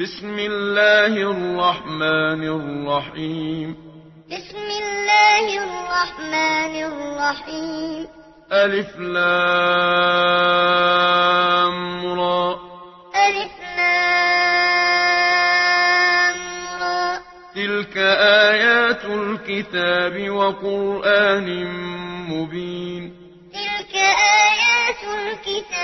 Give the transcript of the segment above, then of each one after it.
بسم الله الرحمن الرحيم بسم الله الرحمن الرحيم ألف لام را. ألف لام را. تلك آيات الكتاب وقرآن مبين. تلك آيات الكتاب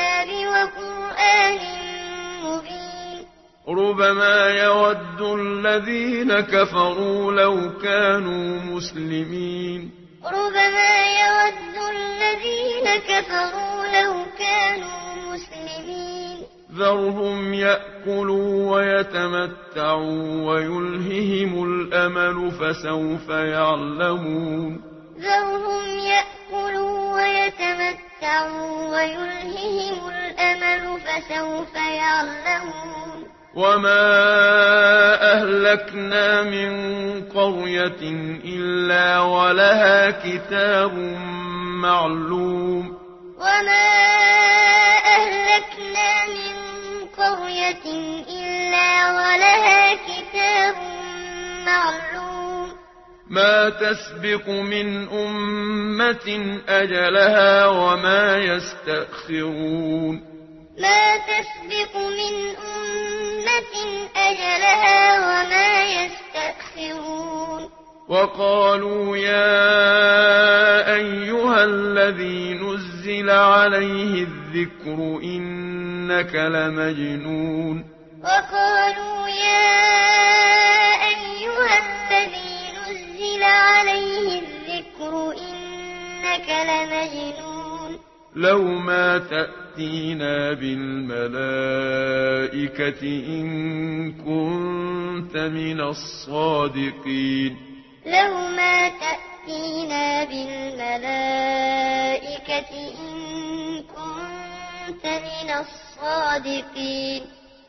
ربما يود الذين كفروا لو كانوا مسلمين ربما يود الذين كفروا لو كانوا مسلمين ذرهم يأكلوا ويتمتعوا ويلههم الأمل فسوف يعلمون ذرهم يأكلوا ويتمتعوا ويلههم الأمل فسوف يعلمون وما أهلكنا من قرية إلا ولها كتاب معلوم وما أهلكنا من قرية إلا ولها كتاب معلوم ما تسبق من أمة أجلها وما يستأخرون ما تسبق من أمة أمة أجلها وما يستأخرون وقالوا يا أيها الذي نزل عليه الذكر إنك لمجنون وقالوا يا أيها الذي نزل عليه الذكر إنك لمجنون لو ما تأتينا بالملائكة إن كنت من الصادقين لو ما تأتينا بالملائكة إن كنت من الصادقين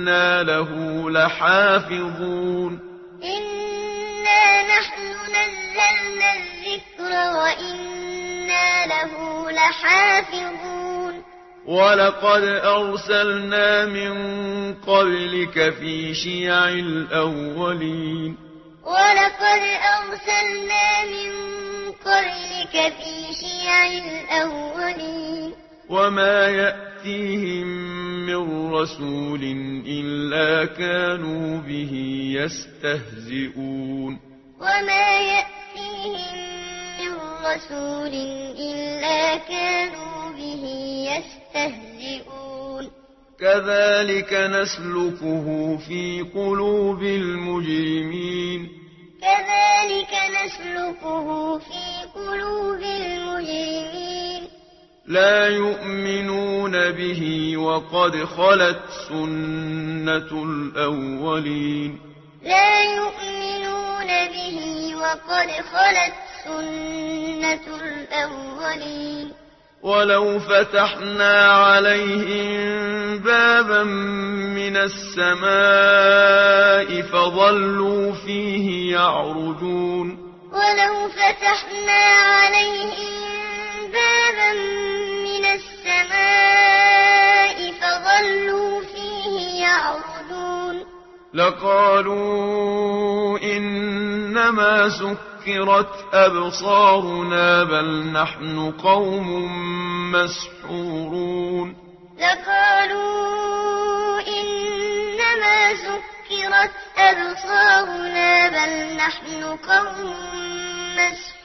إنا له لحافظون إنا نحن نزلنا الذكر وإنا له لحافظون ولقد أرسلنا من قبلك في شيع الأولين ولقد أرسلنا من قبلك في شيع الأولين وما يأتي يأتيهم من رسول إلا كانوا به يستهزئون وما يأتيهم من رسول إلا كانوا به يستهزئون كذلك نسلكه في قلوب المجرمين كذلك نسلكه في قلوب المجرمين لا يؤمنون يأتون به وقد خلت سنة الأولين لا يؤمنون به وقد خلت سنة الأولين ولو فتحنا عليهم بابا من السماء فظلوا فيه يعرجون ولو فتحنا عليهم بابا من السماء لقالوا إنما سكرت أبصارنا بل نحن قوم مسحورون. لقالوا إنما سكرت أبصارنا بل نحن قوم مسحورون.